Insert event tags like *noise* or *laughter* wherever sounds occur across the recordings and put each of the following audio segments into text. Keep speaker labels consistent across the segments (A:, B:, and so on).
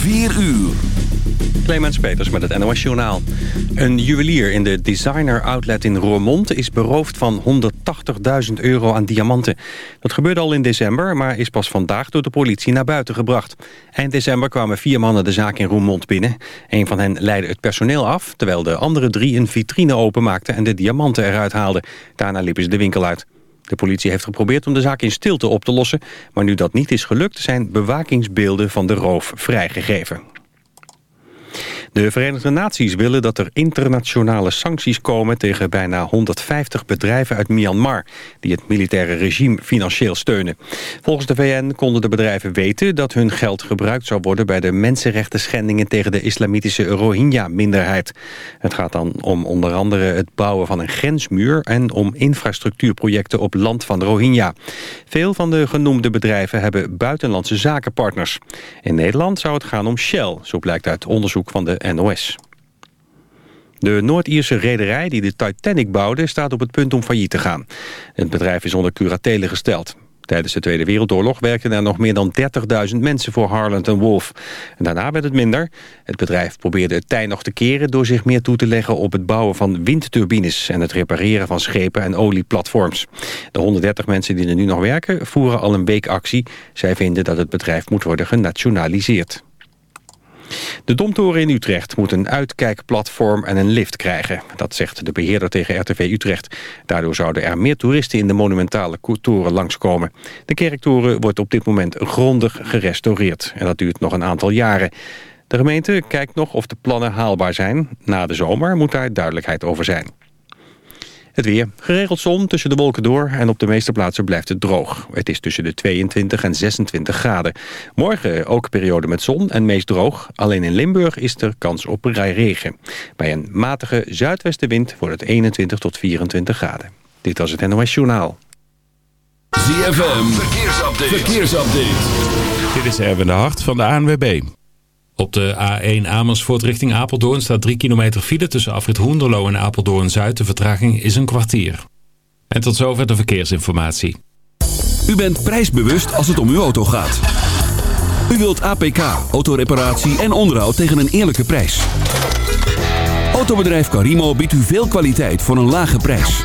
A: 4 uur.
B: Clemens Peters met het NOS Journaal. Een juwelier in de designer outlet in Roermond is beroofd van 180.000 euro aan diamanten. Dat gebeurde al in december, maar is pas vandaag door de politie naar buiten gebracht. Eind december kwamen vier mannen de zaak in Roermond binnen. Een van hen leidde het personeel af, terwijl de andere drie een vitrine openmaakten en de diamanten eruit haalden. Daarna liepen ze de winkel uit. De politie heeft geprobeerd om de zaak in stilte op te lossen... maar nu dat niet is gelukt zijn bewakingsbeelden van de roof vrijgegeven. De Verenigde Naties willen dat er internationale sancties komen tegen bijna 150 bedrijven uit Myanmar die het militaire regime financieel steunen. Volgens de VN konden de bedrijven weten dat hun geld gebruikt zou worden bij de mensenrechten schendingen tegen de islamitische Rohingya-minderheid. Het gaat dan om onder andere het bouwen van een grensmuur en om infrastructuurprojecten op land van Rohingya. Veel van de genoemde bedrijven hebben buitenlandse zakenpartners. In Nederland zou het gaan om Shell, zo blijkt uit onderzoek van de NOS. De Noord-Ierse rederij die de Titanic bouwde... staat op het punt om failliet te gaan. Het bedrijf is onder curatele gesteld. Tijdens de Tweede Wereldoorlog werkten er nog meer dan 30.000 mensen voor Harland. En daarna werd het minder. Het bedrijf probeerde het tij nog te keren door zich meer toe te leggen op het bouwen van windturbines en het repareren van schepen en olieplatforms. De 130 mensen die er nu nog werken voeren al een week actie. Zij vinden dat het bedrijf moet worden genationaliseerd. De Domtoren in Utrecht moet een uitkijkplatform en een lift krijgen. Dat zegt de beheerder tegen RTV Utrecht. Daardoor zouden er meer toeristen in de monumentale toren langskomen. De kerktoren wordt op dit moment grondig gerestaureerd. En dat duurt nog een aantal jaren. De gemeente kijkt nog of de plannen haalbaar zijn. Na de zomer moet daar duidelijkheid over zijn. Het weer. Geregeld zon tussen de wolken door en op de meeste plaatsen blijft het droog. Het is tussen de 22 en 26 graden. Morgen ook periode met zon en meest droog. Alleen in Limburg is er kans op regen. Bij een matige zuidwestenwind wordt het 21 tot 24 graden. Dit was het NOS Journaal.
A: ZFM. Verkeersupdate. Verkeersupdate.
C: Dit is Erwin de Hart van de ANWB. Op de A1 Amersfoort richting Apeldoorn staat 3 kilometer file tussen Afrit Hoenderloo en Apeldoorn-Zuid. De vertraging is een kwartier. En tot zover de verkeersinformatie.
A: U bent prijsbewust als het om uw auto gaat. U wilt APK, autoreparatie en onderhoud tegen een eerlijke prijs. Autobedrijf Carimo biedt u veel kwaliteit voor een lage prijs.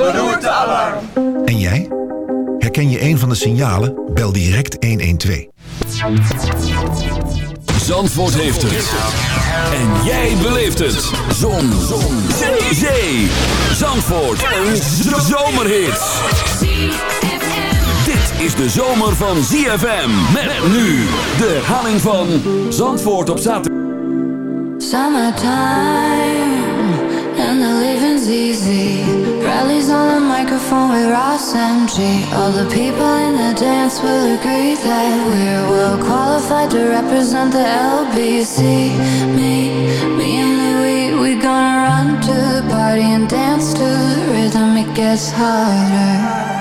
D: beroerte, alarm.
E: En jij? Herken je een van de signalen? Bel direct 112.
A: Zandvoort heeft het. En jij beleeft het. Zon. Zon. Zee. Zee. Zandvoort. Een zomerhit. Dit is de zomer van ZFM. Met nu de herhaling van Zandvoort op zaterdag.
F: Summertime and the living's easy. Rallies on the microphone with Ross and G. All the people in the dance will agree that we're well qualified to represent the LBC. Me, me and Louis, we gonna run to the party and dance to the rhythm. It gets harder.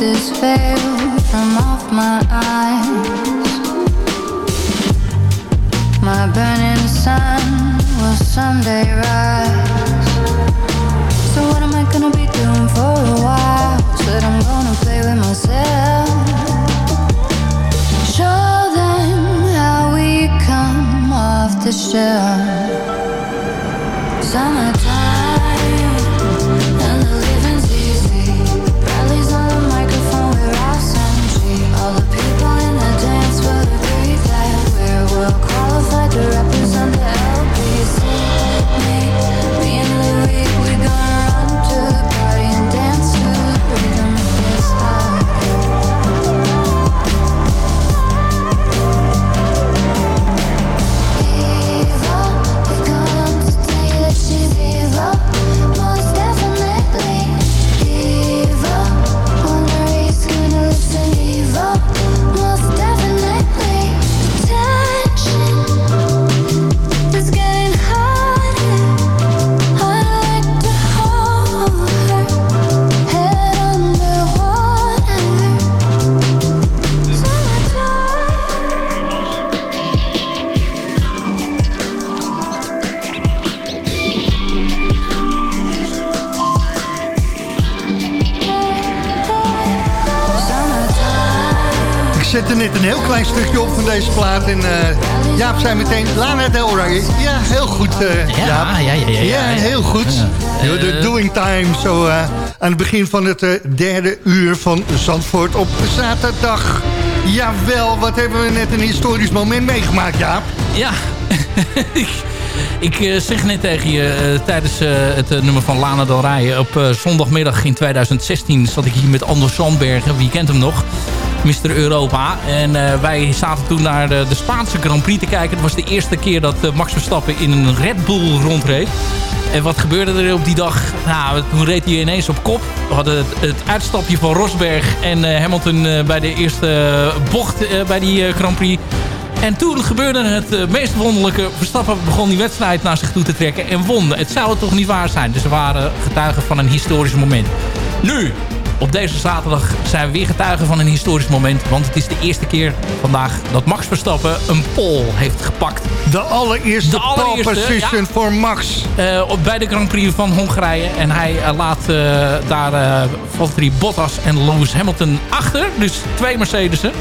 F: This veil from off my eyes. My burning sun will someday rise. So what am I gonna be doing for a while? Said I'm gonna play with myself. Show them how we come off the shelf. Summertime
G: klein stukje op van deze plaat. En eh, Jaap zei meteen, Lana Del Rey. Ja, heel goed, eh
H: Ja,
G: Jaap.
H: ja, ja, ja, ja.
G: heel goed.
H: Ja.
G: De
H: Eh,
G: doing time, zo aan het begin van het derde uur van Zandvoort op zaterdag. Jawel, wat hebben we net een historisch moment meegemaakt, Jaap?
H: Ja, *laughs* ik, ik zeg net tegen je tijdens het nummer van Lana Del Rey. Op zondagmiddag in 2016 zat ik hier met Anders Zandbergen. Wie kent hem nog? Mr. Europa. En eh, wij zaten toen naar de, de Spaanse Grand Prix te kijken. Het was de eerste keer dat eh, Max Verstappen in een Red Bull rondreed. En wat gebeurde er op die dag? Nou, toen reed hij ineens op kop. We hadden het, het uitstapje van Rosberg en eh, Hamilton bij de eerste bocht bij die Grand Prix. En toen gebeurde het meest wonderlijke. Verstappen begon die wedstrijd naar zich toe te trekken en won. Het zou toch niet waar zijn. Dus we waren getuigen van een historisch moment. Nu, op deze zaterdag zijn we weer getuigen van een historisch moment. Want het is de eerste keer vandaag dat Max Verstappen een pole heeft gepakt.
G: De allereerste,
H: De allereerste,
G: pole position
H: ja.
G: voor Max.
H: Eh, op, bij de Grand Prix van Hongarije. En hij eh, laat eh, daar eh Valtteri Bottas en Lewis Hamilton achter. Dus twee Mercedes'en.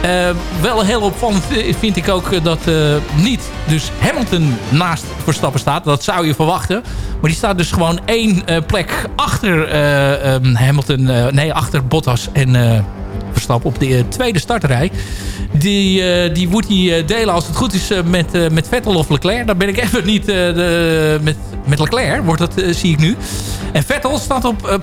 H: Eh, wel heel opvallend vind ik ook dat eh, niet dus Hamilton naast Verstappen staat. Dat zou je verwachten. Maar die staat dus gewoon één eh, plek achter eh, ehm, Hamilton. nee, achter Bottas en Verstappen op de tweede starterij. Die, die moet hij delen als het goed is met, met Vettel of Leclerc. Daar ben ik *laughs* even niet de, met, met Leclerc, wordt dat, zie ik nu. En Vettel staat op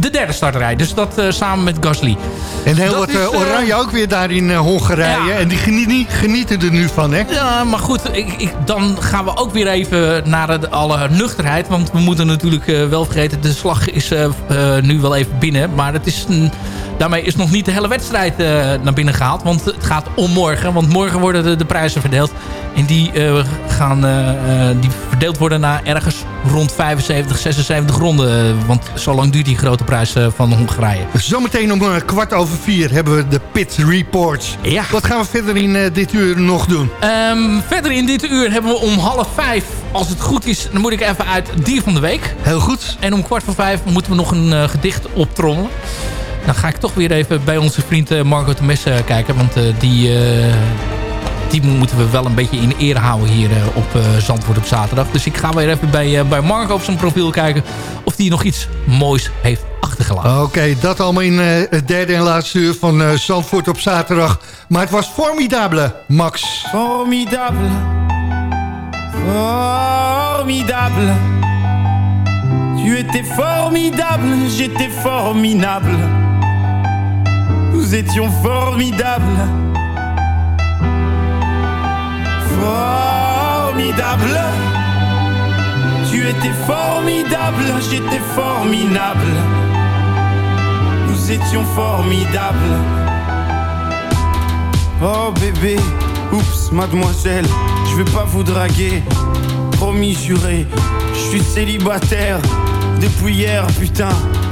H: de derde starterij. Dus dat eh, samen met Gasly.
G: En heel
H: Dat
G: wat
H: is,
G: eh,
H: eh,
G: oranje ook weer daar in Hongarije.
H: Ja.
G: En die genieten, genieten er nu van, hè?
H: Ja, maar goed, ik, ik, dan gaan we ook weer even naar de, alle nuchterheid. Want we moeten natuurlijk wel vergeten, de slag is nu wel even binnen. Maar het is, een- daarmee is nog niet de hele wedstrijd eh, naar binnen gehaald. Want het gaat om morgen. Want morgen worden de, de prijzen verdeeld. En die eh, gaan eh, die verdeeld worden naar ergens rond 75, 76 ronden. Want zo lang duurt die grote prijs van Hongarije.
G: Zometeen om kwart over vier hebben we de Pit Reports.
H: Ja.
G: Wat gaan we verder in dit uur nog doen?
H: Ehm, verder in dit uur hebben we om half vijf, als het goed is, dan moet ik even uit Dier van de Week.
G: Heel goed.
H: En om kwart voor vijf moeten we nog een gedicht optrommelen. Dan ga ik toch weer even bij onze vriend eh, Marco Temes eh, kijken. Want eh, die, eh, die moeten we wel een beetje in ere houden hier op eh, Zandvoort op zaterdag. Dus ik ga weer even bij, eh, bij Marco op zijn profiel kijken of die nog iets moois heeft achtergelaten.
G: Oké, dat allemaal in eh, het derde en laatste uur van eh, Zandvoort op zaterdag. Maar het was formidabele, Max.
I: Formidable. Formidable. Tu étais formidable, j'étais formidable. Nous étions formidables. Formidable. Tu étais formidable, j'étais formidable. Nous étions formidables. Oh bébé, oups, mademoiselle, je vais pas vous draguer. Promis juré, je suis célibataire depuis hier, putain.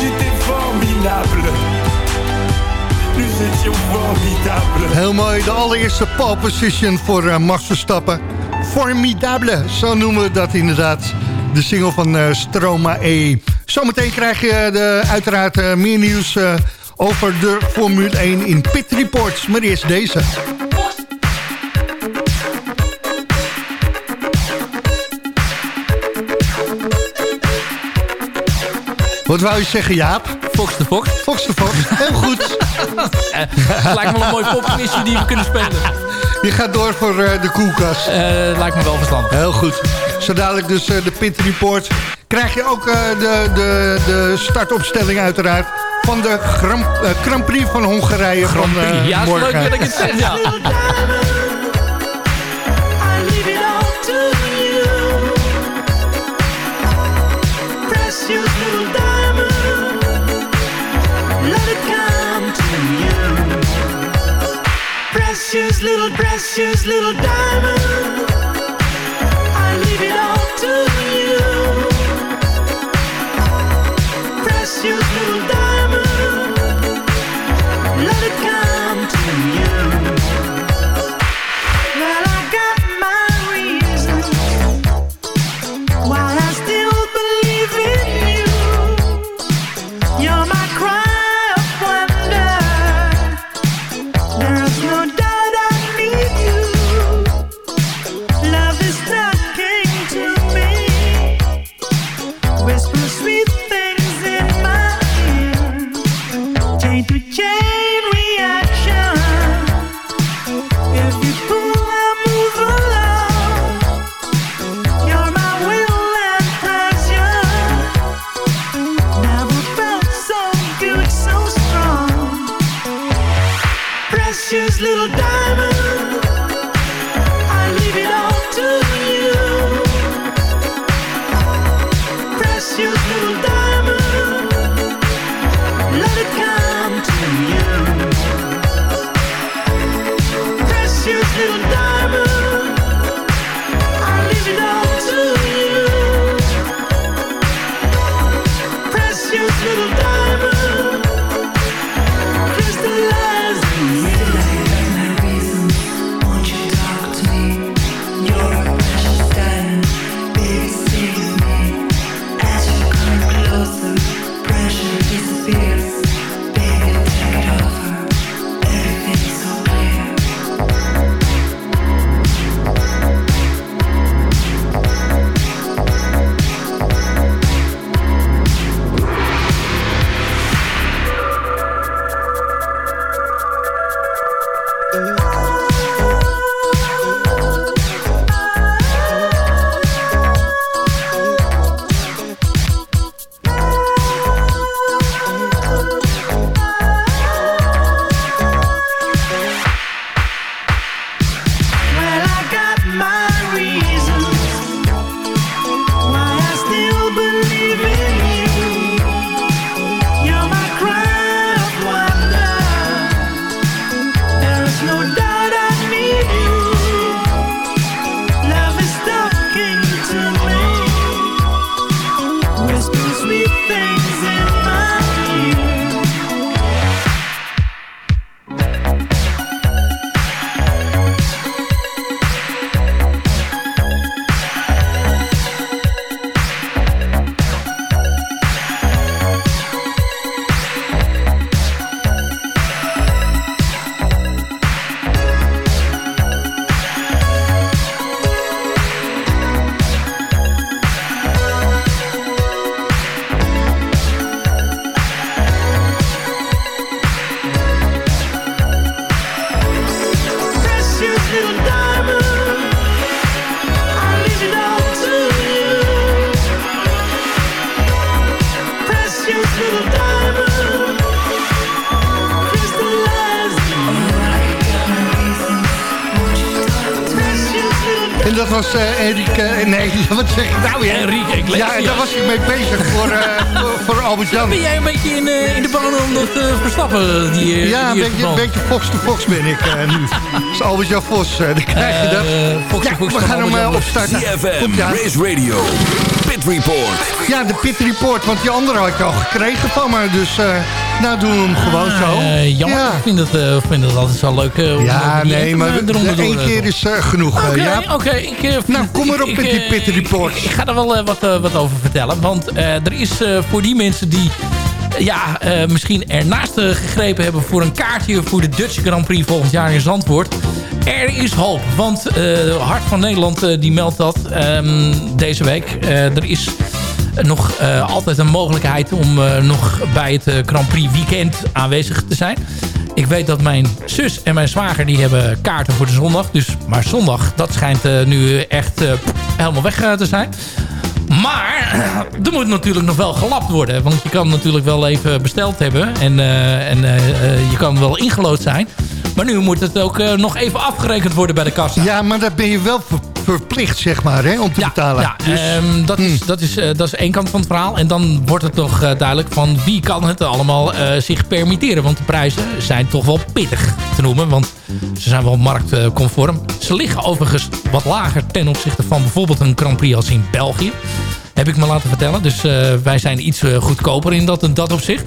I: j'étais formidable. Nous étions formidables.
G: Heel mooi, de allereerste pole position voor eh, Max Verstappen. Formidable, zo noemen we dat inderdaad. De single van eh, Stroma E. Zometeen krijg je eh, de, uiteraard meer nieuws over de Formule 1 in Pit Reports. Maar eerst deze. Wat wou je zeggen, Jaap?
H: Fox de Fox.
G: Fox de Fox, heel goed.
H: Het *laughs* lijkt me wel een mooi popquizje die we kunnen spelen.
G: Je gaat door voor eh, de koelkast.
H: Eh, lijkt me wel verstandig.
G: Heel goed. Zo dadelijk dus eh, de Pit Report. Krijg je ook eh, de, de, de startopstelling uiteraard... van de Grand, eh, Grand Prix van Hongarije van eh,
H: ja, is
G: morgen.
H: leuk dat ik het zeg, ja. *laughs*
J: Precious little, precious little diamond, little diamond
G: En dat was uh, Enrique... nee, *laughs* wat zeg ik nou weer?
H: Enrique Iglesias.
G: Ja, daar was ik mee bezig voor, uh, voor, voor Albert-Jan.
H: Ben jij een beetje in, uh, in de baan om dat Verstappen? Die,
G: ja,
H: die
G: een beetje, een beetje Fox to Fox ben ik nu. *laughs* Dus Albert-Jan Vos, dan krijg je dat.
H: Fox
G: ja,
H: Fox
G: we gaan hem opstarten.
A: CFM, Race Radio, Pit Report.
G: Ja, de Pit Report, want die andere had je al gekregen van me. Dus nou doen we hem gewoon zo.
H: Uh, jammer, ja. ik vind het, uh, vind het altijd zo leuk. Uh,
G: ja, nee, maar één keer is genoeg.
H: Oké,
G: ja.
H: oké.
G: nou, kom maar op met die Pit Report.
H: Ik, ik, ga er wel wat, wat over vertellen. Want er is voor die mensen die ja, uh, misschien ernaast gegrepen hebben voor een kaartje voor de Dutch Grand Prix volgend jaar in Zandvoort. Er is hoop, want uh, Hart van Nederland uh, die meldt dat um, deze week. er is nog altijd een mogelijkheid om nog bij het Grand Prix weekend aanwezig te zijn. Ik weet dat mijn zus en mijn zwager die hebben kaarten voor de zondag. Dus, maar zondag, dat schijnt nu echt helemaal weg te zijn. Maar *clears throat* er moet natuurlijk nog wel gelapt worden. Want je kan natuurlijk wel even besteld hebben. En, en je kan wel ingelood zijn. Maar nu moet het ook nog even afgerekend worden bij de kassa.
G: Ja, maar dat ben je wel ver verplicht, zeg maar, hè, om te
H: ja,
G: betalen.
H: Ja, dus, um, dat, hmm. is, dat, is, dat is één kant van het verhaal. En dan wordt het nog duidelijk van wie kan het allemaal zich permitteren. Want de prijzen zijn toch wel pittig te noemen. Want ze zijn wel marktconform. Ze liggen overigens wat lager ten opzichte van bijvoorbeeld een Grand Prix als in België. Heb ik me laten vertellen. Dus wij zijn iets goedkoper in dat, dat opzicht.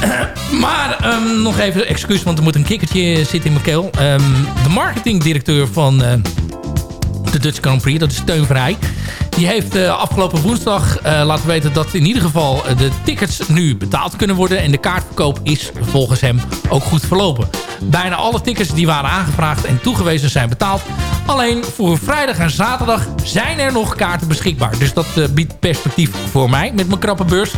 H: *clears throat* maar um, nog even excuus, want er moet een kikkertje zitten in mijn keel. Um, de marketingdirecteur van uh, de Dutch Grand Prix, dat is Teun Vrij. Die heeft uh, afgelopen woensdag uh, laten weten dat in ieder geval de tickets nu betaald kunnen worden. En de kaartverkoop is volgens hem ook goed verlopen. Bijna alle tickets die waren aangevraagd en toegewezen zijn betaald. Alleen voor vrijdag en zaterdag zijn er nog kaarten beschikbaar. Dus dat biedt perspectief voor mij met mijn krappe beurs.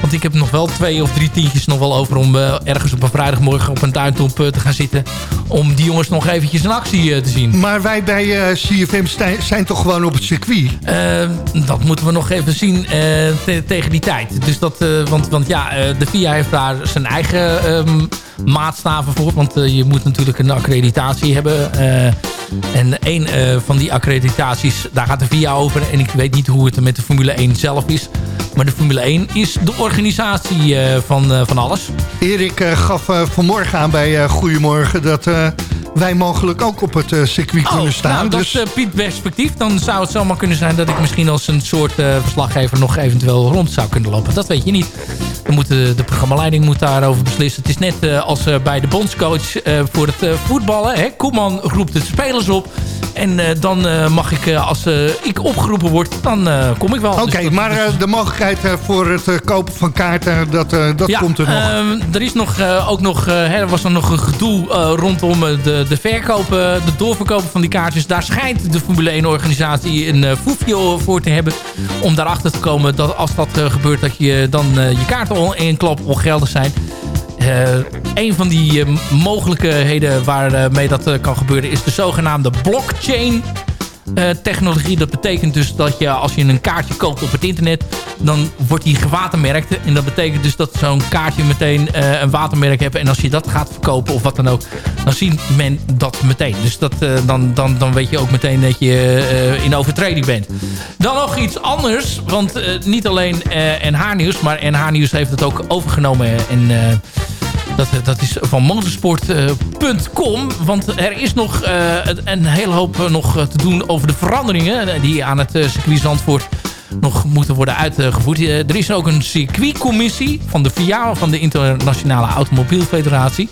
H: Want ik heb nog wel twee of drie tientjes nog wel over om uh, ergens op een vrijdagmorgen op een tuintop uh, te gaan zitten. Om die jongens nog eventjes in actie uh, te zien.
G: Maar wij bij CFM zijn toch gewoon op het circuit?
H: dat moeten we nog even zien te tegen die tijd. Dus dat, want, want ja, de FIA heeft daar zijn eigen um, maatstaven voor. Want je moet natuurlijk een accreditatie hebben. en een van die accreditaties, daar gaat de FIA over. En ik weet niet hoe het met de Formule 1 zelf is. Maar de Formule 1 is de organisatie van, van alles.
G: Erik gaf vanmorgen aan bij Goedemorgen dat wij mogelijk ook op het circuit
H: oh,
G: kunnen staan.
H: Nou, dat
G: dus...
H: is Piet perspectief. Dan zou het zomaar kunnen zijn dat ik misschien als een soort verslaggever nog eventueel rond zou kunnen lopen. Dat weet je niet. Dan moet de, de programmaleiding moet daarover beslissen. Het is net als bij de bondscoach voor het voetballen. Hè. Koeman roept de spelers op. En uh, dan uh, mag ik, uh, als ik opgeroepen word, dan kom ik wel.
G: Oké, okay, dus maar is... de mogelijkheid voor het kopen van kaarten, dat, dat
H: ja,
G: komt er nog.
H: Ehm, er is nog, ook nog, er was er nog een gedoe rondom de, de verkopen, de doorverkopen van die kaartjes. Daar schijnt de Formule 1 organisatie een foefje voor te hebben. Om daarachter te komen dat als dat gebeurt, dat je dan je kaarten in één klap ongeldig zijn. Uh, een van die mogelijkheden waarmee dat kan gebeuren is de zogenaamde blockchain technologie. Dat betekent dus dat je als je een kaartje koopt op het internet, dan wordt die gewatermerkt. En dat betekent dus dat zo'n kaartje meteen een watermerk heeft. En als je dat gaat verkopen of wat dan ook, dan ziet men dat meteen. Dus dat, dan, dan, dan weet je ook meteen dat je in overtreding bent. Dan nog iets anders, want niet alleen NH Nieuws, maar NH Nieuws heeft het ook overgenomen en... Dat, dat is van motorsport.com. want er is nog uh, een hele hoop nog te doen over de veranderingen... die aan het circuit Zandvoort nog moeten worden uitgevoerd. Er is ook een circuitcommissie van de FIA... van de Internationale Automobielfederatie.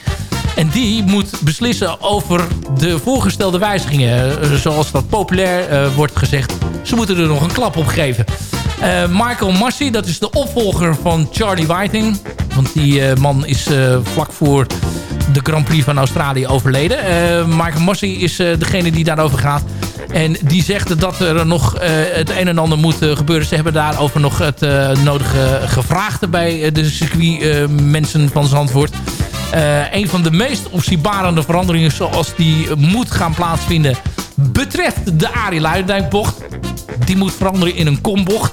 H: En die moet beslissen over de voorgestelde wijzigingen. Zoals dat populair wordt gezegd. Ze moeten er nog een klap op geven. Uh, Michael Massey, dat is de opvolger van Charlie Whiting. Want die uh, man is uh, vlak voor de Grand Prix van Australië overleden. Michael Massey is degene die daarover gaat. En die zegt dat er nog het een en ander moet gebeuren. Ze hebben daarover nog het nodige gevraagd bij de circuitmensen van Zandvoort. een van de meest opzienbarende veranderingen zoals die moet gaan plaatsvinden... betreft de Arie Luijendijkbocht die moet veranderen in een kombocht.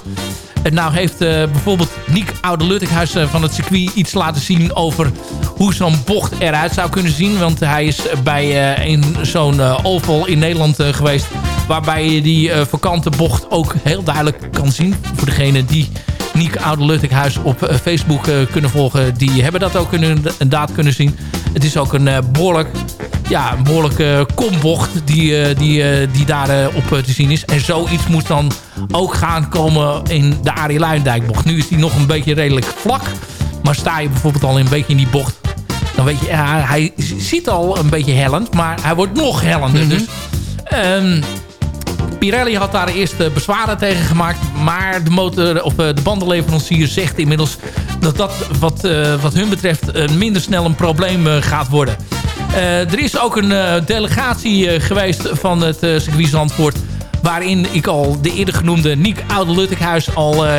H: En nou heeft uh, bijvoorbeeld Niek Oude-Luttekhuis uh, van het circuit iets laten zien over hoe zo'n bocht eruit zou kunnen zien. Want hij is bij uh, zo'n oval in Nederland geweest waarbij je die vakante bocht ook heel duidelijk kan zien. Voor degene die Niek Oude Luttekhuis op uh, Facebook uh, kunnen volgen. Die hebben dat ook inderdaad kunnen zien. Het is ook een behoorlijk, ja, een behoorlijke kombocht die, die, die daar op te zien is. En zoiets moet dan ook gaan komen in de Arie Luindijkbocht. Nu is die nog een beetje redelijk vlak. Maar sta je bijvoorbeeld al een beetje in die bocht... dan weet je, hij ziet al een beetje hellend... maar hij wordt nog hellender. Dus um, Pirelli had daar eerst bezwaren tegen gemaakt... maar de, motor, of de bandenleverancier zegt inmiddels... dat dat wat, uh, wat hun betreft minder snel een probleem gaat worden. er is ook een delegatie geweest van het circuit waarin ik al de eerder genoemde Niek Oude Luttekhuis al uh,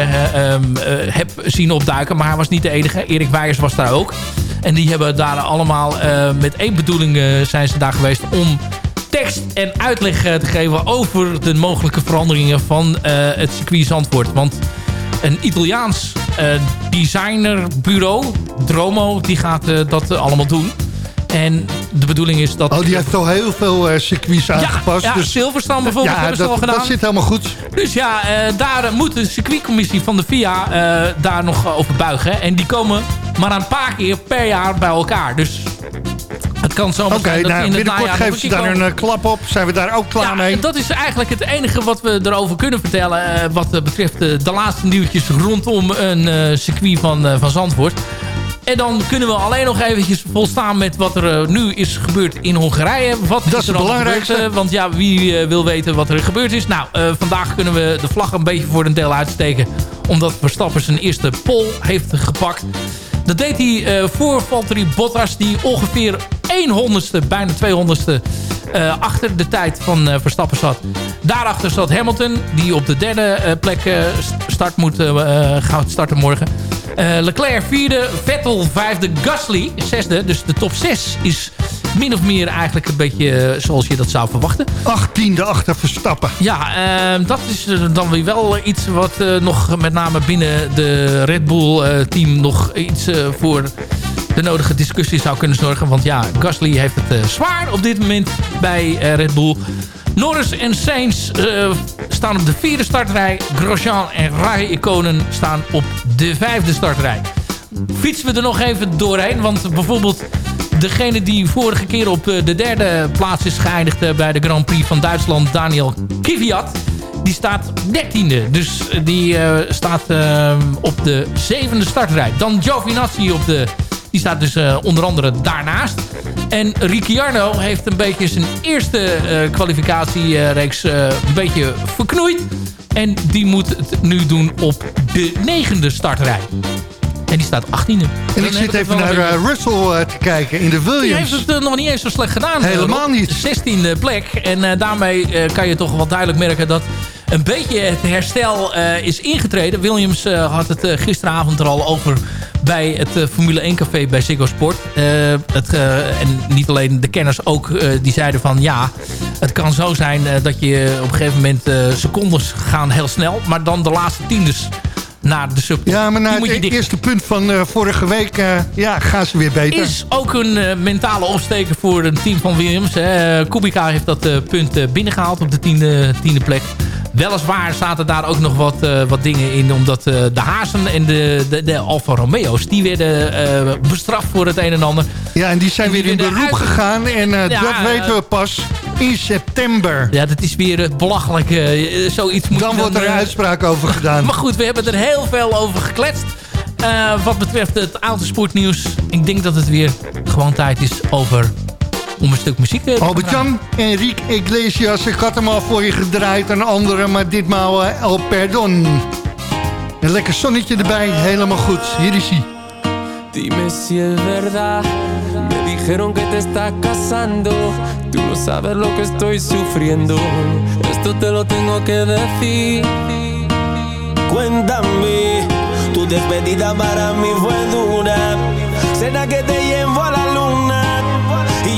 H: heb zien opduiken. Maar hij was niet de enige. Erik Weijers was daar ook. En die hebben daar allemaal met één bedoeling zijn ze daar geweest om tekst en uitleg te geven over de mogelijke veranderingen van het circuit Zandvoort. Want een Italiaans designerbureau, Dromo, die gaat dat allemaal doen. En de bedoeling is dat...
G: Oh, die heeft al heel veel uh, circuits aangepast.
H: Ja,
G: dus...
H: Silverstone bijvoorbeeld
G: ja,
H: hebben
G: dat,
H: ze al gedaan.
G: dat zit helemaal goed.
H: Dus ja, uh, daar moet de circuitcommissie van de FIA uh, daar nog over buigen. En die komen maar een paar keer per jaar bij elkaar. Dus het kan zomaar
G: okay, zijn dat nou, in het binnenkort ze daar een klap op. Zijn we daar ook klaar
H: ja,
G: mee?
H: Dat is eigenlijk het enige wat we erover kunnen vertellen. wat betreft de laatste nieuwtjes rondom een circuit van, van Zandvoort. En dan kunnen we alleen nog eventjes volstaan met wat er nu is gebeurd in Hongarije. Wat
G: dat
H: is
G: er
H: het
G: belangrijkste.
H: Gebeurd, want ja, wie wil weten wat er gebeurd is? Nou, vandaag kunnen we de vlag een beetje voor een deel uitsteken. Omdat Verstappen zijn eerste pol heeft gepakt. Dat deed hij voor Valtteri Bottas. Die ongeveer 100ste, bijna 200ste achter de tijd van Verstappen zat. Daarachter zat Hamilton. Die op de derde plek start moet, gaat starten morgen. Leclerc vierde, Vettel vijfde, Gasly zesde. Dus de top 6 is min of meer eigenlijk een beetje zoals je dat zou verwachten.
G: Achttiende achter Verstappen.
H: Ja, uh, dat is dan weer wel iets wat nog met name binnen de Red Bull team nog iets voor de nodige discussie zou kunnen zorgen. Want ja, Gasly heeft het zwaar op dit moment bij Red Bull. Norris en Sainz uh, staan op de vierde startrij. Grosjean en Rai-iconen staan op de vijfde startrij. Fietsen we er nog even doorheen. Want bijvoorbeeld degene die vorige keer op de derde plaats is geëindigd... bij de Grand Prix van Duitsland, Daniel Kvyat... die staat dertiende. Dus die staat uh, op de zevende startrij. Dan Giovinazzi op de die staat dus uh, onder andere daarnaast. En Ricciardo heeft een beetje zijn eerste uh, kwalificatiereeks uh, een beetje verknoeid. En die moet het nu doen op de negende startrij. En die staat 18e.
G: En ik zit even naar uh, Russell te kijken in de Williams. Die
H: heeft het nog niet eens zo slecht gedaan.
G: Helemaal niet.
H: 16e plek. En daarmee kan je toch wel duidelijk merken dat een beetje het herstel uh, is ingetreden. Williams uh, had het uh, gisteravond er al over bij het Formule 1 café bij Ziggo Sport. het, en niet alleen de kenners ook, die zeiden van ja, het kan zo zijn dat je op een gegeven moment secondes gaan heel snel. Maar dan de laatste tiendes naar de sub.
G: Ja, maar na het eerste punt van uh, vorige week uh, ja, gaan ze weer beter.
H: Is ook een uh, mentale opsteker voor het team van Williams. Kubica heeft dat punt binnengehaald op de tiende, tiende plek. Weliswaar zaten daar ook nog wat, uh, wat dingen in. Omdat uh, de Hazen en de, de, de Alfa Romeo's... die werden uh, bestraft voor het een en ander.
G: Ja, en die zijn die weer in beroep uit... gegaan. En ja, dat weten we pas in september.
H: Ja, dat is weer belachelijk. zoiets moet
G: dan wordt er een uitspraak over *laughs* gedaan.
H: maar goed, we hebben er heel veel over gekletst. wat betreft het autosportnieuws. Ik denk dat het weer gewoon tijd is over om een stuk muziek te
G: Albert-Jan, Enrique Iglesias, ik had hem al voor je gedraaid. Een andere, maar ditmaal uh, El Perdon. Een lekker zonnetje erbij, helemaal goed. Hier is hij.
K: Dime si es verdad, me dijeron que te estás casando. Tú no sabes lo que estoy sufriendo. Esto te lo tengo que decir.
L: Cuéntame, tu despedida para mí fue dura. Cena que te llevo a la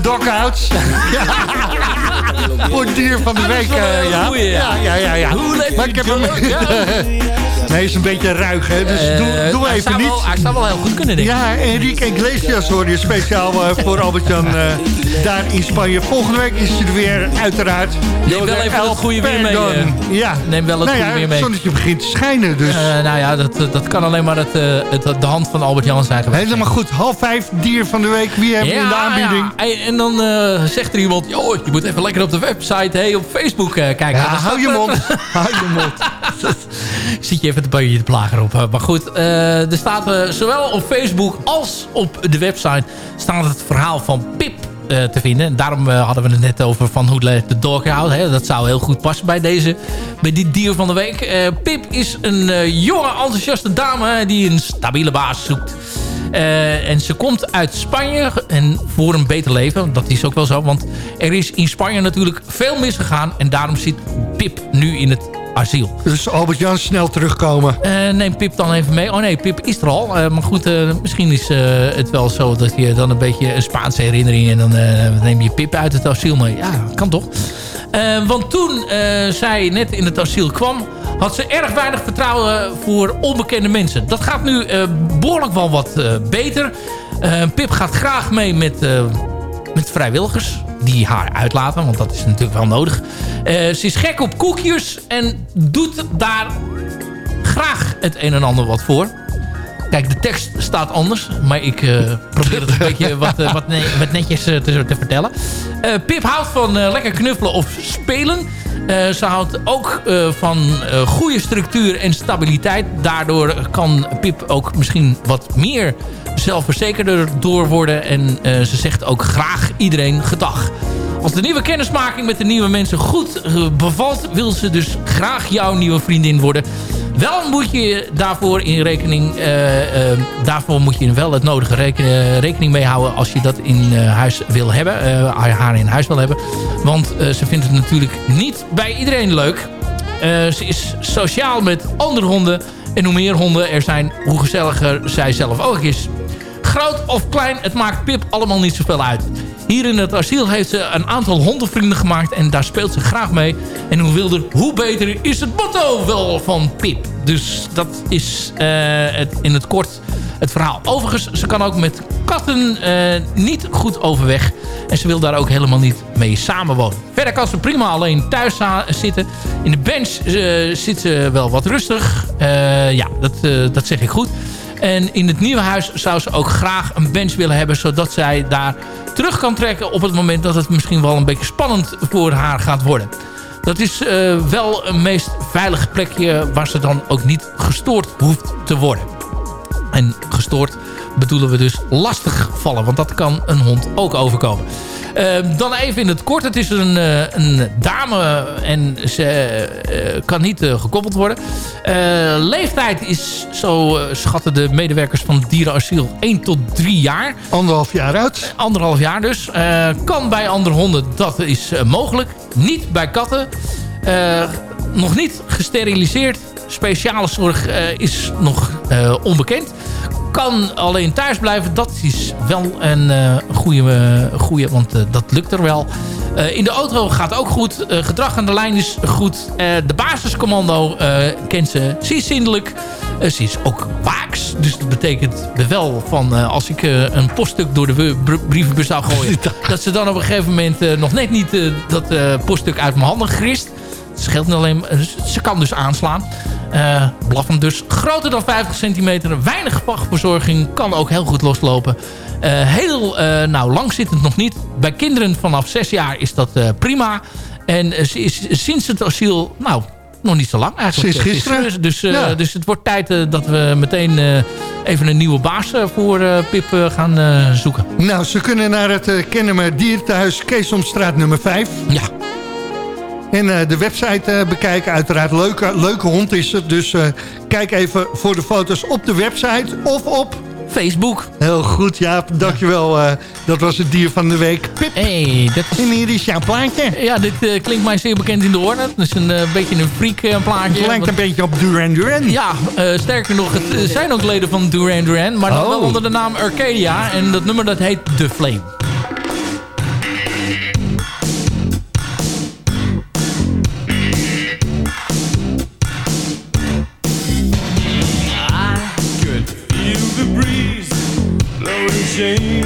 G: Dog Out. *laughs* Voor dier van de week.
H: wel een
G: eh, ja.
H: ja.
G: ja, ja, Maar ik heb hem... *laughs* Nee, is een beetje ruig, hè. Dus
H: Eh,
G: doe, doe
H: hij
G: even
H: zou
G: niet.
H: Wel, hij zou wel heel goed kunnen, denk ik.
G: Ja, Enrique Iglesias hoor je speciaal eh, voor Albert-Jan eh, daar in Spanje. Volgende week is hij er weer, uiteraard.
H: Neem wel even het goede weer mee. Eh.
G: Ja.
H: Neem wel het
G: nou
H: goede weer mee.
G: Het zonnetje begint te schijnen, dus...
H: Eh, nou ja, dat, dat kan alleen maar het, eh, het, de hand van Albert-Jan zijn geweest.
G: Helemaal goed. Half vijf, dier van de week. Wie hebben we in de aanbieding?
H: Ja. En, dan eh, zegt er iemand... Joh, je moet even lekker op de website, hey, op Facebook eh, kijken.
G: Ja, *laughs* hou je mond. hou je mond.
H: Zit je even een beetje te plagen op. eh, Maar goed, eh, er staat eh, zowel op Facebook als op de website... staat het verhaal van Pip te vinden. En daarom hadden we het net over van hoe de dog. Hè? Dat zou heel goed passen bij, deze, bij dit dier van de week. Pip is een jonge, enthousiaste dame die een stabiele baas zoekt. En ze komt uit Spanje en voor een beter leven. Dat is ook wel zo, want er is in Spanje natuurlijk veel misgegaan. En daarom zit Pip nu in het asiel.
G: Dus Albert-Jan snel terugkomen.
H: Eh, neem Pip dan even mee. Oh nee, Pip is er al. Eh, maar goed, eh, misschien is het wel zo dat je dan een beetje een Spaanse herinnering... en dan neem je Pip uit het asiel mee. Ja, kan toch? Want toen zij net in het asiel kwam... had ze erg weinig vertrouwen voor onbekende mensen. Dat gaat nu eh, behoorlijk wel wat beter. Pip gaat graag mee met, met vrijwilligers die haar uitlaten, want dat is natuurlijk wel nodig. Eh, ze is gek op koekjes en doet daar graag het een en ander wat voor. Kijk, de tekst staat anders, maar ik eh, probeer het een beetje *laughs* wat, eh, wat, ne- wat netjes te, te vertellen. Pip houdt van lekker knuffelen of spelen. Eh, ze houdt ook eh, van eh, goede structuur en stabiliteit. Daardoor kan Pip ook misschien wat meer zelfverzekerder door worden. En ze zegt ook graag iedereen gedag. Als de nieuwe kennismaking met de nieuwe mensen goed bevalt... wil ze dus graag jouw nieuwe vriendin worden. Wel moet je daarvoor in rekening... eh, eh, daarvoor moet je wel het nodige reken- eh, rekening mee houden... als je dat in huis wil hebben. haar in huis wil hebben. Want ze vindt het natuurlijk niet bij iedereen leuk. Ze is sociaal met andere honden. En hoe meer honden er zijn, hoe gezelliger zij zelf ook is. Groot of klein, het maakt Pip allemaal niet zoveel uit. Hier in het asiel heeft ze een aantal hondenvrienden gemaakt en daar speelt ze graag mee. En hoe wilder, hoe beter is het motto wel van Pip. Dus dat is eh, het, in het kort het verhaal. Overigens, ze kan ook met katten eh, niet goed overweg. En ze wil daar ook helemaal niet mee samenwonen. Verder kan ze prima alleen thuis zitten. In de bench eh, zit ze wel wat rustig. Ja, dat, dat zeg ik goed. En in het nieuwe huis zou ze ook graag een bench willen hebben... zodat zij daar terug kan trekken op het moment dat het misschien wel een beetje spannend voor haar gaat worden. Dat is eh, wel een meest veilige plekje waar ze dan ook niet gestoord hoeft te worden. En gestoord
M: bedoelen we dus lastig vallen. Want dat kan een hond ook overkomen. Uh, dan even in het kort. Het is een, uh, een dame en ze uh, kan niet gekoppeld worden. leeftijd is, zo schatten de medewerkers van het dierenasiel, 1 tot 3 jaar.
G: Anderhalf jaar uit.
M: Anderhalf jaar dus. kan bij andere honden, dat is mogelijk. Niet bij katten. nog niet gesteriliseerd. Speciale zorg is nog onbekend kan alleen thuis blijven. Dat is wel een uh, goede, goede, want uh, dat lukt er wel. Uh, in de auto gaat ook goed. gedrag aan de lijn is goed. de basiscommando kent ze. Ze is zindelijk. ze is ook waaks. Dus dat betekent wel van als ik een poststuk door de brievenbus zou gooien... *laughs* dat ze dan op een gegeven moment nog net niet dat poststuk uit mijn handen grist. Het scheelt niet alleen... Ze kan dus aanslaan. Uh, blaffend dus. Groter dan 50 centimeter. Weinig vachtverzorging. Kan ook heel goed loslopen. Uh, heel uh, nou, lang zit het nog niet. Bij kinderen vanaf 6 jaar is dat prima. En ze is sinds het asiel... Nou, nog niet zo lang eigenlijk.
G: Sinds gisteren.
M: Dus, ja. dus het wordt tijd dat we meteen even een nieuwe baas voor Pip gaan zoeken.
G: Nou, ze kunnen naar het Kennemer Dierenthuis Keesomstraat nummer 5.
M: Ja.
G: En uh, de website uh, bekijken. Uiteraard leuke, leuke hond is het. Dus uh, kijk even voor de foto's op de website of op...
M: Facebook.
G: Heel goed, Jaap. Dankjewel. Uh, dat was het dier van de week. Pip.
M: Hey, dat
G: is... En hier is jouw plaatje.
M: Ja, dit uh, klinkt mij zeer bekend in de oren. Dat is een uh, beetje een freak plaatje.
G: Het lijkt een beetje op Duran Duran.
M: Ja, sterker nog, het zijn ook leden van Duran Duran. Maar dan
G: oh.
M: wel onder de naam Arcadia. En dat nummer dat heet The Flame.
G: shame.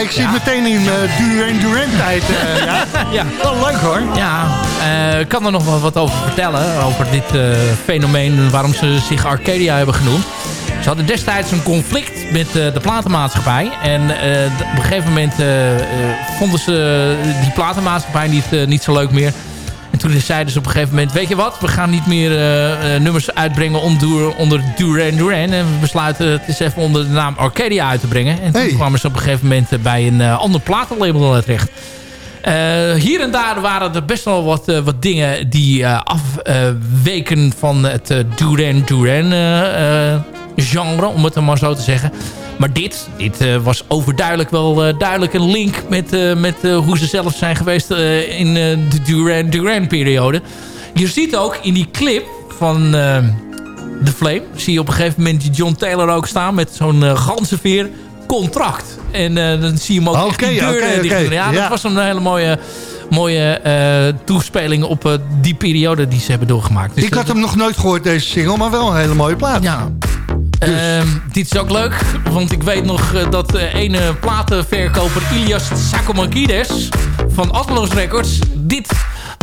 G: Ik zit meteen in uh, Duran Duran tijd. Uh, *laughs* ja.
H: ja.
G: Wel leuk hoor.
H: Ja, ik kan er nog wel wat over vertellen. Over dit fenomeen. Waarom ze zich Arcadia hebben genoemd. Ze hadden destijds een conflict met de platenmaatschappij. En op een gegeven moment vonden ze die platenmaatschappij niet, niet zo leuk meer toen zeiden ze op een gegeven moment... weet je wat, we gaan niet meer uh, nummers uitbrengen onder, onder Duran Duran. En we besluiten het eens even onder de naam Arcadia uit te brengen. En toen kwamen ze op een gegeven moment bij een uh, ander platenlabel terecht. hier en daar waren er best wel wat, wat dingen die afweken van het Duran Duran genre, om het maar zo te zeggen. Maar dit, dit uh, was overduidelijk wel uh, duidelijk een link met, uh, met hoe ze zelf zijn geweest in de Duran Duran periode. Je ziet ook in die clip van The Flame, zie je op een gegeven moment John Taylor ook staan met zo'n ganzenveer contract. En dan zie je hem ook
G: okay,
H: die deur
G: okay,
H: okay. Ja, ja, dat was een hele mooie mooie uh, toespeling op uh, die periode die ze hebben doorgemaakt.
G: Dus ik had hem nog nooit gehoord, deze single, maar wel een hele mooie plaat.
H: Ja, dus. Uh, dit is ook leuk, want ik weet nog uh, dat uh, ene platenverkoper Ilias Sakomakides van Atlas Records dit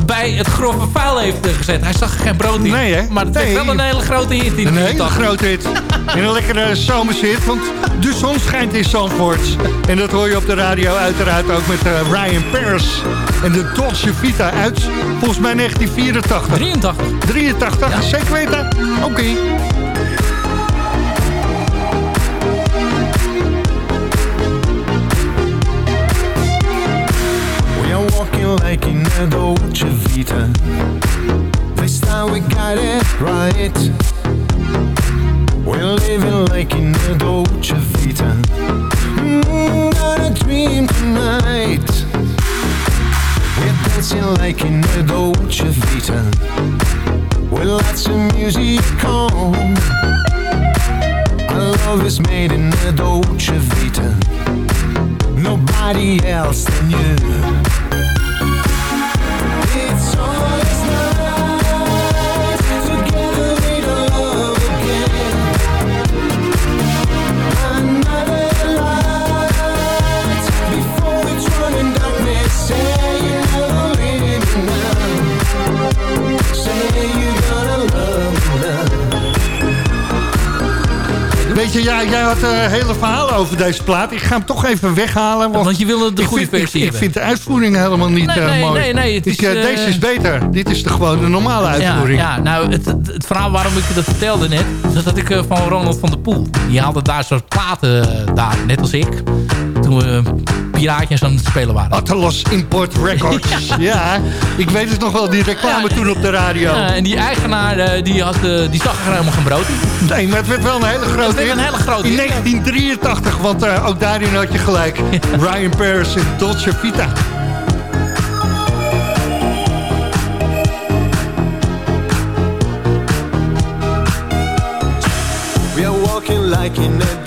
H: bij het grove vuil heeft gezet. Hij zag er geen brood in.
G: Nee, hè?
H: Maar het
G: nee.
H: is wel een hele grote hit in
G: Een hele grote hit. En een lekkere zomershit, want de zon schijnt in Zandvoort. En dat hoor je op de radio uiteraard ook met uh, Ryan Paris. En de Dolce Vita uit, volgens mij 1984.
H: 83.
G: 83, ja. zeker weten? Oké. Okay.
I: Like in a Dolce Vita. This time we got it right. We're living like in a Dolce Vita. Mm, got a dream tonight. We're dancing like in a Dolce Vita. With lots of music on. Our love is made in a Dolce Vita. Nobody else than you.
G: Ja, jij had een uh, hele verhaal over deze plaat. Ik ga hem toch even weghalen. Want,
H: want je wilde de goede versie
G: ik, ik, vind de uitvoering helemaal niet
H: nee, nee,
G: uh, mooi.
H: Nee, nee, het is,
G: ik, uh, deze is beter. Dit is de gewoon de normale uitvoering.
H: Ja, ja nou, het, het, verhaal waarom ik dat vertelde net... dat had ik van Ronald van der Poel. Die haalde daar soort platen daar, net als ik. Toen we piraatjes aan het spelen waren.
G: Atalos Import Records. *laughs* ja. ja. ik weet het nog wel, die reclame toen op de radio.
H: Ja, en die eigenaar, die, had, die zag er helemaal geen brood in.
G: Nee, maar het werd wel een hele grote
H: een hele grote
G: In 1983, want uh, ook daarin had je gelijk. *laughs* Ryan Paris en Dolce Vita.
I: We are walking like in a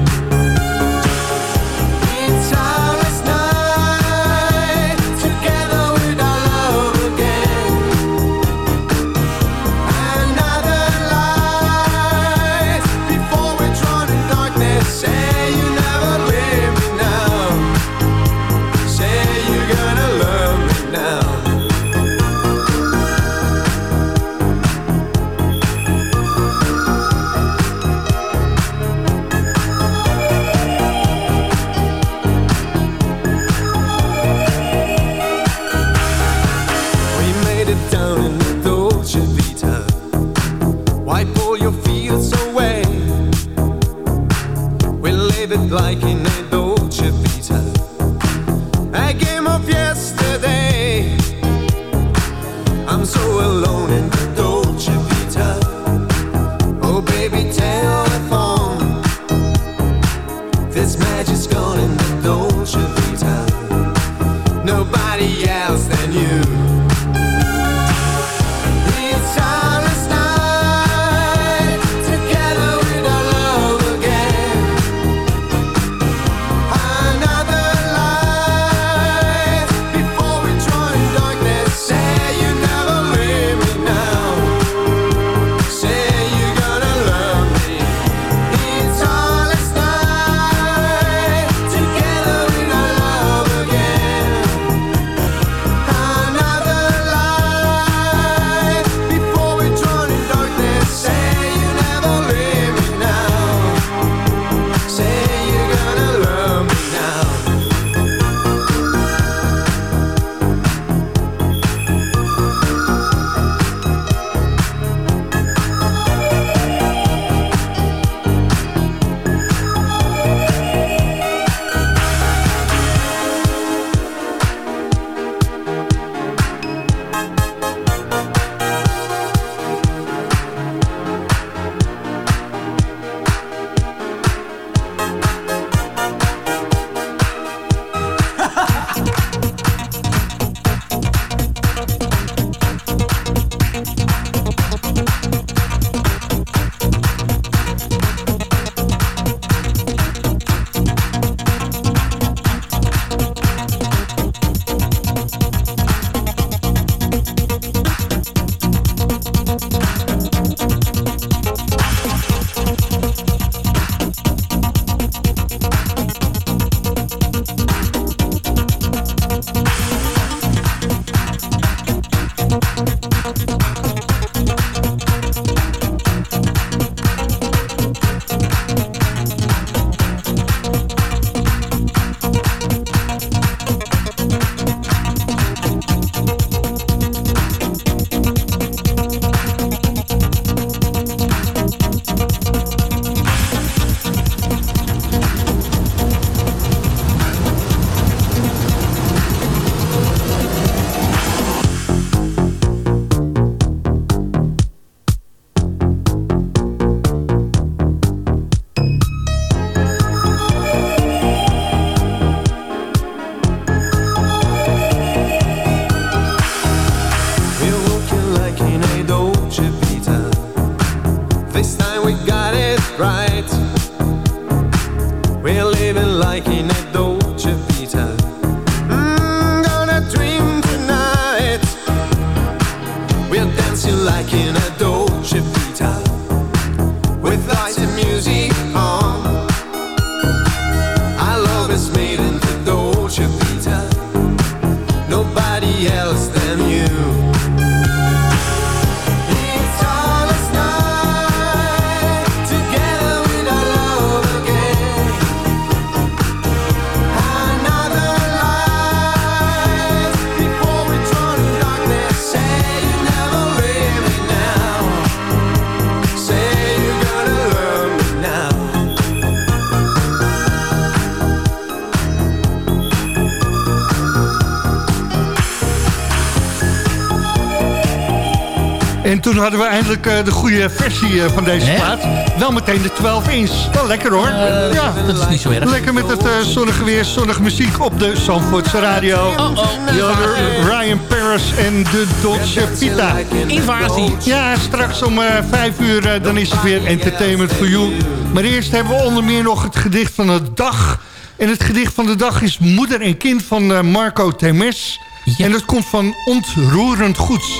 G: hadden we eindelijk eh, de goede versie eh, van deze plaat. Wel meteen de 12 inch. Wel lekker hoor.
H: Eh,
G: ja.
H: Dat is niet zo erg.
G: Lekker met het zonnige weer, zonnige muziek op de Zandvoortse radio.
H: Oh,
G: hoorde Ryan Paris en de Dolce Vita.
H: Invasie.
G: Ja, straks om vijf uur dan is het weer Entertainment for You. Maar eerst hebben we onder meer nog het gedicht van de dag. En het gedicht van de dag is Moeder en Kind van Marco Temes. En dat komt van Ontroerend Goeds.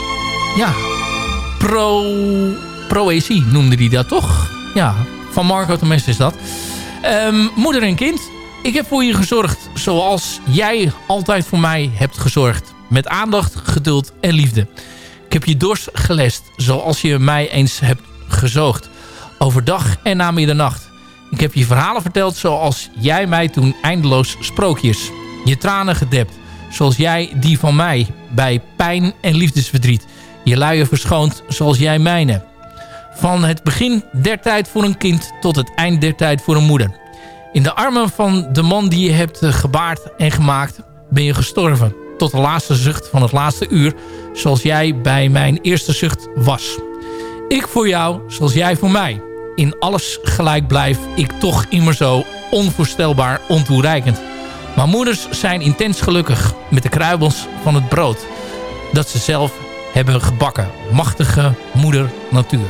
H: Ja, pro... Proëzie noemde hij dat toch? Ja, van Marco Temes is dat. Ehm, moeder en kind, ik heb voor je gezorgd zoals jij altijd voor mij hebt gezorgd. Met aandacht, geduld en liefde. Ik heb je dorst gelest zoals je mij eens hebt gezoogd. Overdag en na middernacht. Ik heb je verhalen verteld zoals jij mij toen eindeloos sprookjes. Je tranen gedept zoals jij die van mij. Bij pijn en liefdesverdriet. Je luier verschoond zoals jij mijne. Van het begin der tijd voor een kind tot het eind der tijd voor een moeder. In de armen van de man die je hebt gebaard en gemaakt ben je gestorven. Tot de laatste zucht van het laatste uur zoals jij bij mijn eerste zucht was. Ik voor jou zoals jij voor mij. In alles gelijk blijf ik toch immer zo onvoorstelbaar ontoereikend. Maar moeders zijn intens gelukkig met de kruimels van het brood dat ze zelf hebben gebakken. Machtige moeder natuur.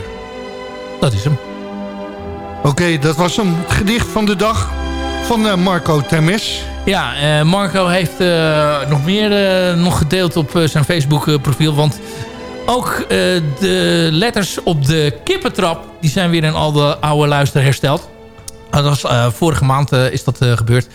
H: Dat is hem.
G: Oké, dat was hem. Het gedicht van de dag van eh, Marco Temes.
H: Ja, eh, Marco heeft eh, nog meer nog gedeeld op zijn Facebook profiel. Want ook de letters op de kippentrap... die zijn weer in al de oude luister hersteld. Dat was, eh, vorige maand eh, is dat eh, gebeurd.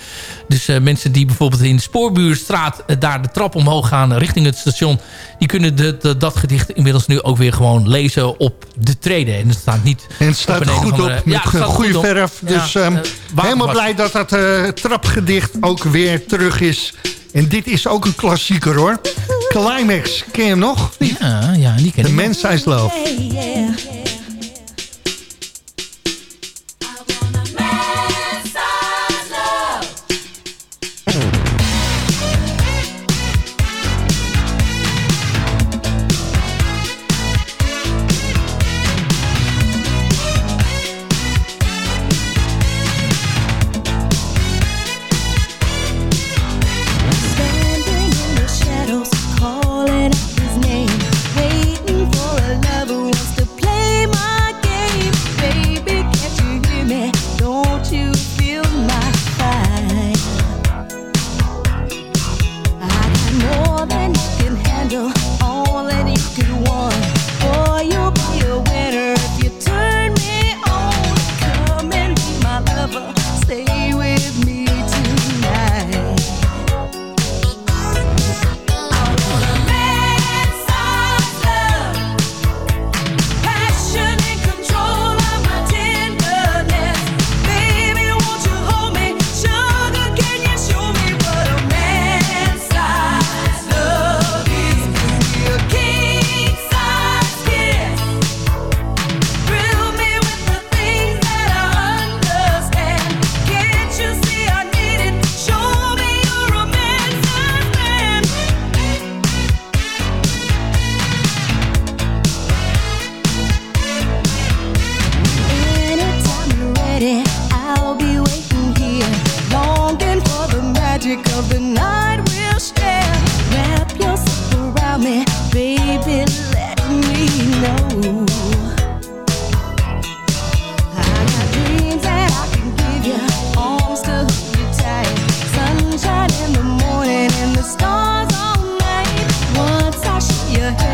H: Dus eh, mensen die bijvoorbeeld in de Spoorbuurstraat... daar de trap omhoog gaan richting het station... die kunnen de, de- dat gedicht inmiddels nu ook weer gewoon lezen op de treden. En het staat niet...
G: En het staat
H: op
G: er goed op, met
H: Ja, staat
G: goede
H: goed op.
G: verf.
H: Ja,
G: Dus ehm,
H: eh, water
G: helemaal blij dat dat eh, trapgedicht ook weer terug is. En dit is ook een klassieker hoor. Climax, ken je hem nog?
H: Ja, ja, die ken
G: The
H: ik.
G: Man Size Love.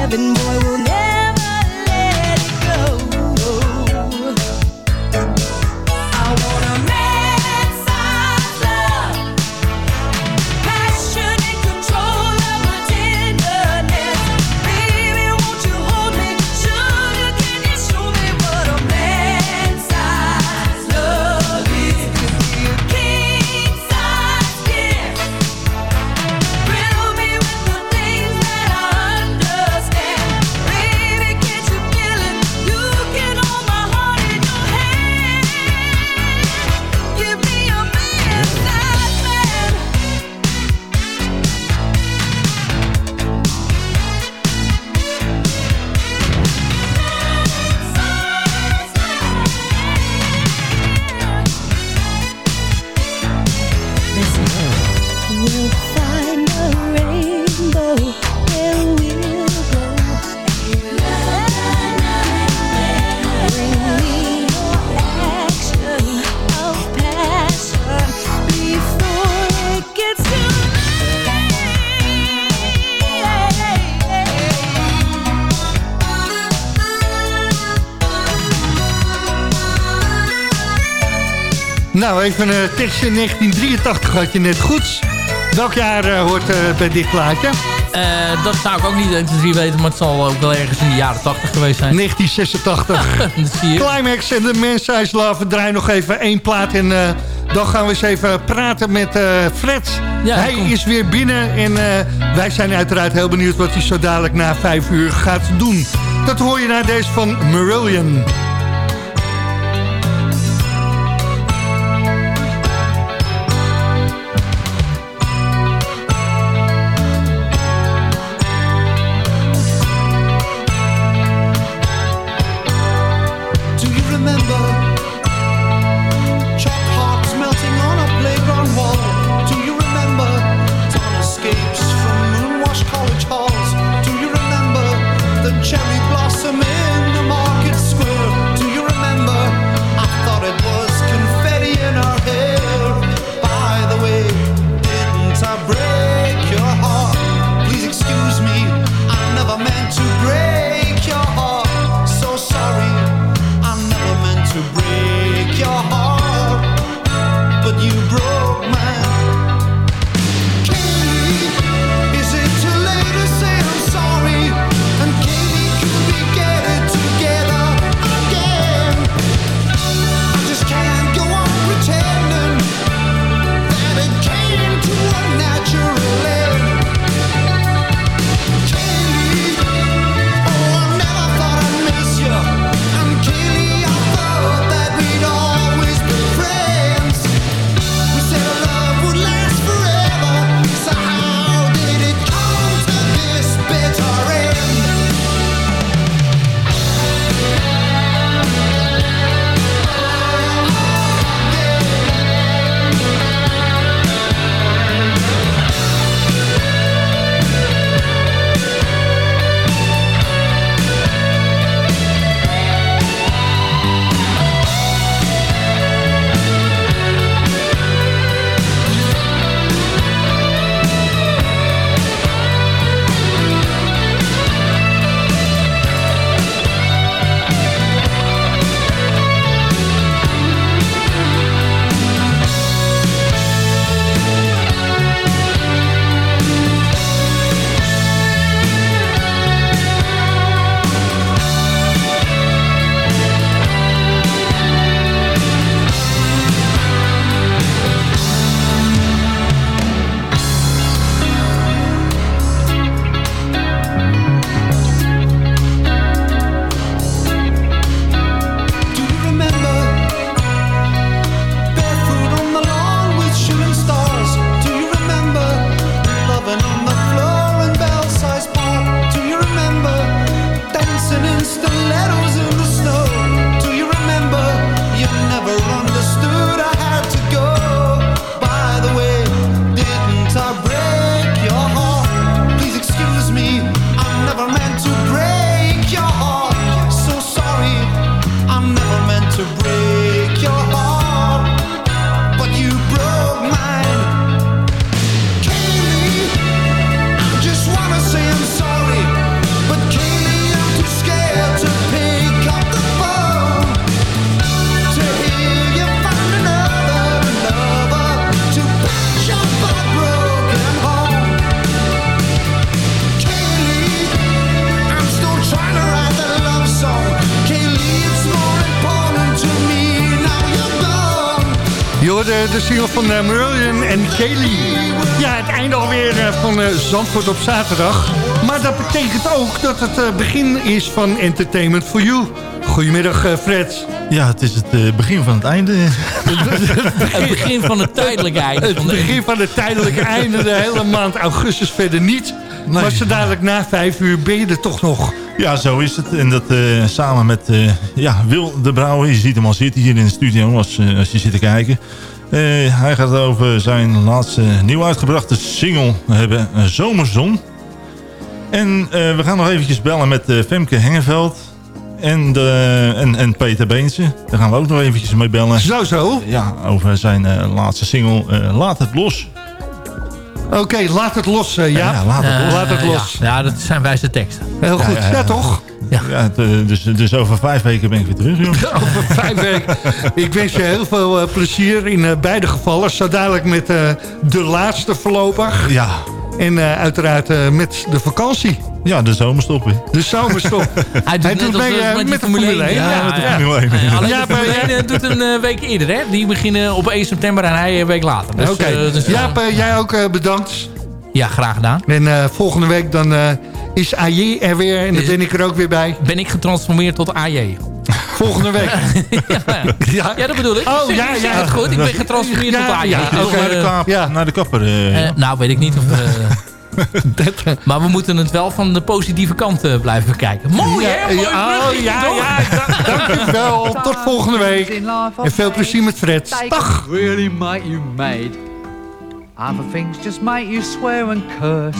N: heaven, boy, will never
O: Nou, even een tekstje 1983 had je net goed. Welk jaar eh, hoort eh, bij dit plaatje?
H: Eh, dat zou ik ook niet 1, 2, 3 weten, maar het zal ook wel ergens in de jaren 80 geweest zijn.
O: 1986. *laughs*
H: dat zie je.
O: Climax en de Size Love. We draaien nog even één plaat en eh, dan gaan we eens even praten met eh, Fred.
H: Ja,
O: hij
H: kom.
O: is weer binnen en eh, wij zijn uiteraard heel benieuwd wat hij zo dadelijk na vijf uur gaat doen. Dat hoor je na deze van Marillion. De single van Marillion en Kaylee. Ja, het einde alweer eh, van eh, Zandvoort op zaterdag. Maar dat betekent ook dat het eh, begin is van Entertainment for You. Goedemiddag eh, Fred.
P: Ja, het is het eh, begin van het einde. *laughs*
H: Het begin van het tijdelijke einde.
O: Het begin van het tijdelijke einde. De hele maand augustus verder niet. Maar zo dadelijk na vijf uur ben je er toch nog.
P: Ja, zo is het. En dat eh, samen met eh, ja, Wil de Brouwer. Je ziet hem al zitten hier in de studio als, als je zit te kijken. Eh, hij gaat over zijn laatste nieuw uitgebrachte single hebben, Zomerzon. En eh, we gaan nog eventjes bellen met eh, Femke Hengeveld en, de, en, en Peter Beense. Daar gaan we ook nog eventjes mee bellen.
O: Zo, zo.
P: Ja, over zijn laatste single Laat het los.
O: Oké, laat het los, eh, ja.
P: Ja, laat het los.
O: Laat het los.
H: Ja, ja, dat zijn wijze teksten.
O: Heel goed, ja, toch?
P: Ja. eh, dus, dus over vijf weken ben ik weer terug, jongens. *laughs*
G: Over vijf weken. Ik wens je heel veel eh, plezier in beide gevallen. Zo dadelijk met eh, de laatste voorlopig.
P: Ja.
G: En eh, uiteraard eh, met de vakantie.
P: Ja, de zomerstop weer.
G: De zomerstop. *laughs*
H: Hij doet, met, de Formule 1.
P: Ja, met de Formule 1.
H: Ja, Alleen
G: Ja,
H: de Formule
G: maar-
H: 1 doet een week eerder. Hè? Die beginnen op 1 september en hij een week later. Dus,
G: Oké.
H: ja.
G: Jaap, jij ook bedankt.
H: ja, graag gedaan.
G: En eh, volgende week dan eh, is AJ er weer. En dan ben ik er ook weer bij.
H: Ben ik getransformeerd tot AJ.
G: Volgende week. *laughs*
H: ja, ja, dat bedoel ik.
G: Oh,
H: Ik
G: ja,
H: zeg
G: ja.
H: het goed. Ik ben getransformeerd
G: Ja,
H: tot AJ.
G: ja,
H: Dus,
P: naar de,
H: eh,
P: kaap,
G: ja.
P: naar de kapper. eh,
H: eh, nou, weet ik niet of... eh, *laughs* maar we moeten het wel van de positieve kant blijven bekijken. Mooi, hè? Mooi
G: ja, oh, ja, ja, da- dankjewel. Tot volgende week. En veel plezier met Fred. Dag.
Q: really make you mad. Other things just make you swear and curse.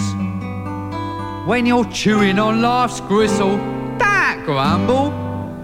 Q: When you're chewing on life's gristle, don't grumble,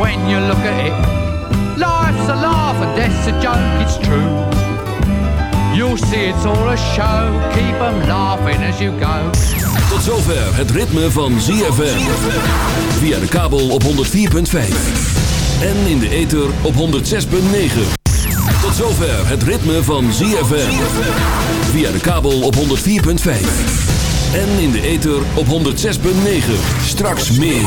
Q: when you look at it. Life's a laugh and death's a joke, it's true. You'll see it's all a show, keep 'em laughing as you go.
A: Tot zover het ritme van ZFM. Via de kabel op 104.5. En in de ether op 106.9. Tot zover het ritme van ZFM. Via de kabel op 104.5. En in de ether op 106.9. Straks meer.